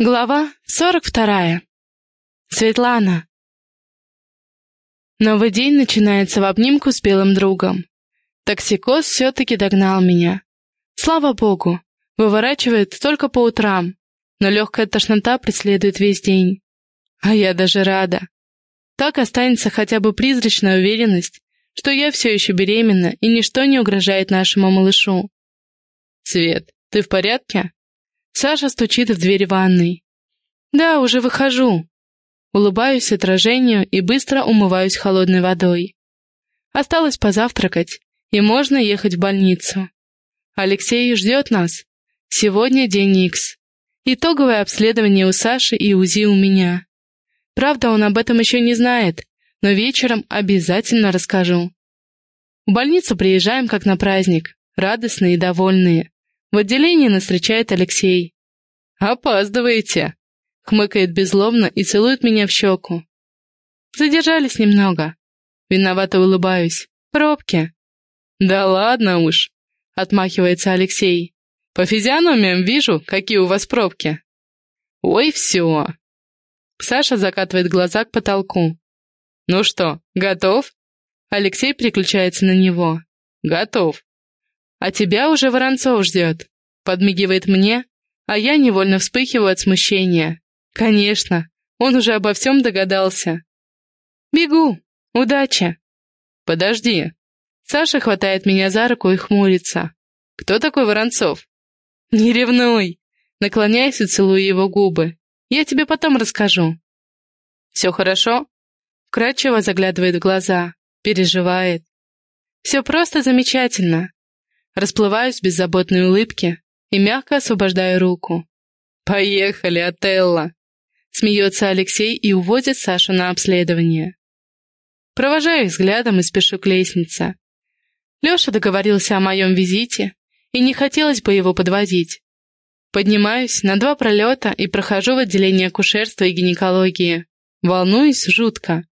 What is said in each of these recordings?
Глава сорок вторая. Светлана. Новый день начинается в обнимку с белым другом. Токсикоз все-таки догнал меня. Слава богу, выворачивает только по утрам, но легкая тошнота преследует весь день. А я даже рада. Так останется хотя бы призрачная уверенность, что я все еще беременна и ничто не угрожает нашему малышу. «Свет, ты в порядке?» Саша стучит в дверь ванной. «Да, уже выхожу». Улыбаюсь отражению и быстро умываюсь холодной водой. Осталось позавтракать, и можно ехать в больницу. Алексей ждет нас. Сегодня день Икс. Итоговое обследование у Саши и УЗИ у меня. Правда, он об этом еще не знает, но вечером обязательно расскажу. В больницу приезжаем как на праздник, радостные и довольные. В отделении нас встречает Алексей. «Опаздываете!» — хмыкает безлобно и целует меня в щеку. Задержались немного. Виновато улыбаюсь. Пробки. «Да ладно уж!» — отмахивается Алексей. «По физиономиям вижу, какие у вас пробки». «Ой, все!» Саша закатывает глаза к потолку. «Ну что, готов?» Алексей переключается на него. «Готов». «А тебя уже Воронцов ждет», — подмигивает мне, а я невольно вспыхиваю от смущения. «Конечно, он уже обо всем догадался». «Бегу! Удачи!» «Подожди!» Саша хватает меня за руку и хмурится. «Кто такой Воронцов?» «Не ревнуй!» Наклоняюсь и целую его губы. «Я тебе потом расскажу». «Все хорошо?» Вкрадчиво заглядывает в глаза, переживает. «Все просто замечательно. Расплываюсь в беззаботной улыбке и мягко освобождаю руку. «Поехали, Отелло!» Смеется Алексей и уводит Сашу на обследование. Провожаю взглядом и спешу к лестнице. Леша договорился о моем визите, и не хотелось бы его подводить. Поднимаюсь на два пролета и прохожу в отделение акушерства и гинекологии. Волнуюсь жутко.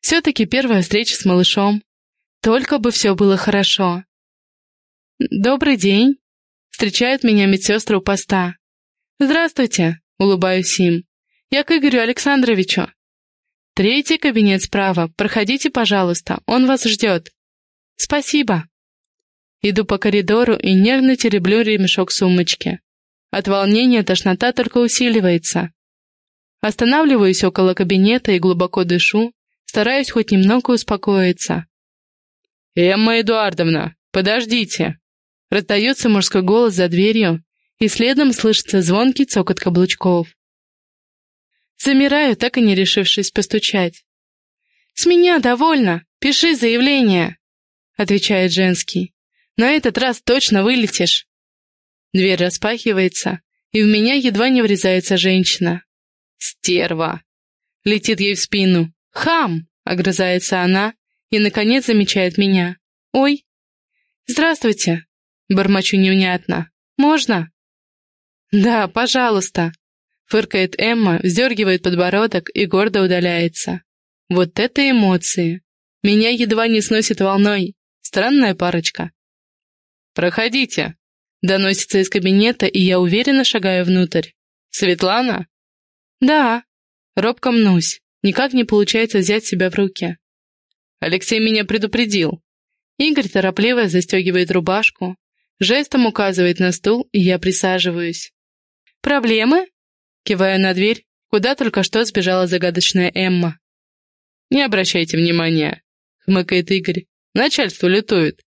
Все-таки первая встреча с малышом. Только бы все было хорошо. «Добрый день!» — встречают меня медсестры у поста. «Здравствуйте!» — улыбаюсь им. «Я к Игорю Александровичу». «Третий кабинет справа. Проходите, пожалуйста, он вас ждет». «Спасибо». Иду по коридору и нервно тереблю ремешок сумочки. От волнения тошнота только усиливается. Останавливаюсь около кабинета и глубоко дышу, стараюсь хоть немного успокоиться. «Эмма Эдуардовна, подождите!» Раздается мужской голос за дверью, и следом слышится звонкий цокот каблучков. Замираю, так и не решившись постучать. «С меня довольно! Пиши заявление!» — отвечает женский. «На этот раз точно вылетишь!» Дверь распахивается, и в меня едва не врезается женщина. «Стерва!» — летит ей в спину. «Хам!» — огрызается она и, наконец, замечает меня. «Ой!» «Здравствуйте!» Бормочу невнятно. «Можно?» «Да, пожалуйста!» Фыркает Эмма, вздергивает подбородок и гордо удаляется. Вот это эмоции! Меня едва не сносит волной. Странная парочка. «Проходите!» Доносится из кабинета, и я уверенно шагаю внутрь. «Светлана?» «Да». Робко мнусь. Никак не получается взять себя в руки. Алексей меня предупредил. Игорь торопливо застегивает рубашку, Жестом указывает на стул, и я присаживаюсь. «Проблемы?» Киваю на дверь, куда только что сбежала загадочная Эмма. «Не обращайте внимания», — хмыкает Игорь. «Начальство лютует».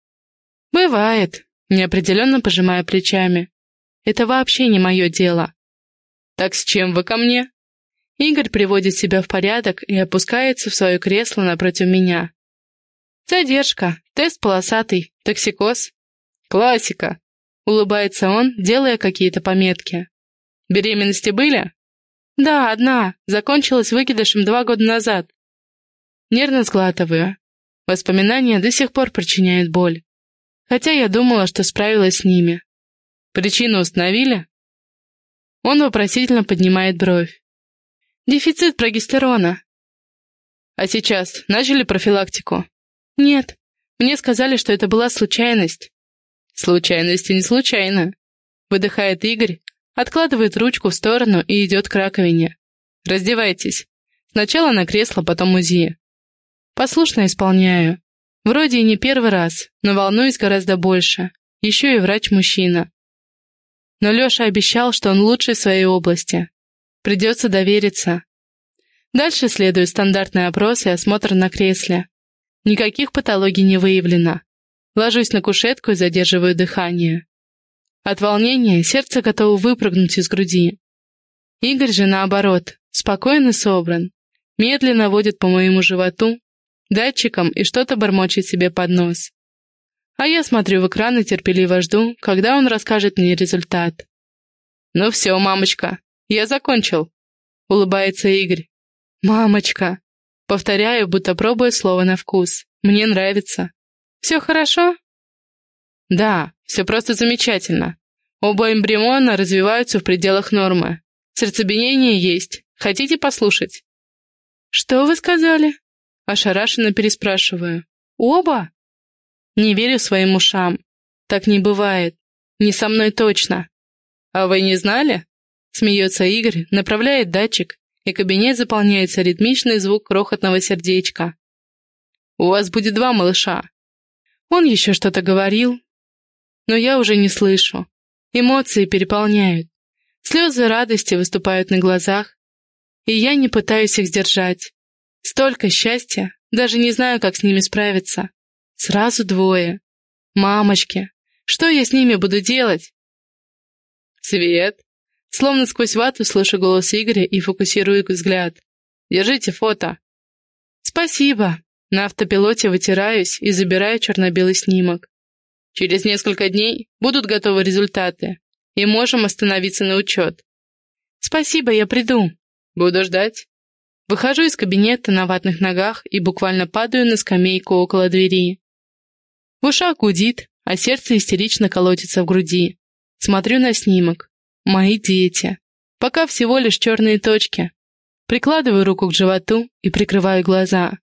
«Бывает», — неопределенно пожимая плечами. «Это вообще не мое дело». «Так с чем вы ко мне?» Игорь приводит себя в порядок и опускается в свое кресло напротив меня. «Задержка, тест полосатый, токсикоз, «Классика!» — улыбается он, делая какие-то пометки. «Беременности были?» «Да, одна. Закончилась выкидышем два года назад». Нервно сглатываю. Воспоминания до сих пор причиняют боль. Хотя я думала, что справилась с ними. Причину установили? Он вопросительно поднимает бровь. Дефицит прогестерона. А сейчас начали профилактику? Нет. Мне сказали, что это была случайность. Случайности не случайно. Выдыхает Игорь, Откладывает ручку в сторону и идет к раковине. «Раздевайтесь. Сначала на кресло, потом УЗИ». Послушно исполняю. Вроде и не первый раз, но волнуюсь гораздо больше. Еще и врач-мужчина. Но Леша обещал, что он лучший в своей области. Придется довериться. Дальше следует стандартный опрос и осмотр на кресле. Никаких патологий не выявлено. Ложусь на кушетку и задерживаю дыхание. От волнения сердце готово выпрыгнуть из груди. Игорь же, наоборот, спокойно собран. Медленно водит по моему животу, датчиком и что-то бормочет себе под нос. А я смотрю в экран и терпеливо жду, когда он расскажет мне результат. «Ну все, мамочка, я закончил», — улыбается Игорь. «Мамочка», — повторяю, будто пробуя слово на вкус. «Мне нравится». «Все хорошо?» «Да, все просто замечательно. Оба эмбриона развиваются в пределах нормы. Сердцебиение есть. Хотите послушать?» «Что вы сказали?» Ошарашенно переспрашиваю. «Оба?» Не верю своим ушам. Так не бывает. Не со мной точно. А вы не знали? Смеется Игорь, направляет датчик, и кабинет заполняется ритмичный звук крохотного сердечка. У вас будет два малыша. Он еще что-то говорил, но я уже не слышу. Эмоции переполняют. Слезы радости выступают на глазах, и я не пытаюсь их сдержать. Столько счастья, даже не знаю, как с ними справиться. Сразу двое. Мамочки, что я с ними буду делать? Свет. Словно сквозь вату слышу голос Игоря и фокусирую взгляд. Держите фото. Спасибо. На автопилоте вытираюсь и забираю черно-белый снимок. Через несколько дней будут готовы результаты, и можем остановиться на учет. Спасибо, я приду. Буду ждать. Выхожу из кабинета на ватных ногах и буквально падаю на скамейку около двери. В ушах гудит, а сердце истерично колотится в груди. Смотрю на снимок. Мои дети. Пока всего лишь черные точки. Прикладываю руку к животу и прикрываю глаза.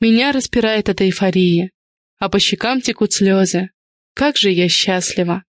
Меня распирает от эйфории, а по щекам текут слезы. Как же я счастлива.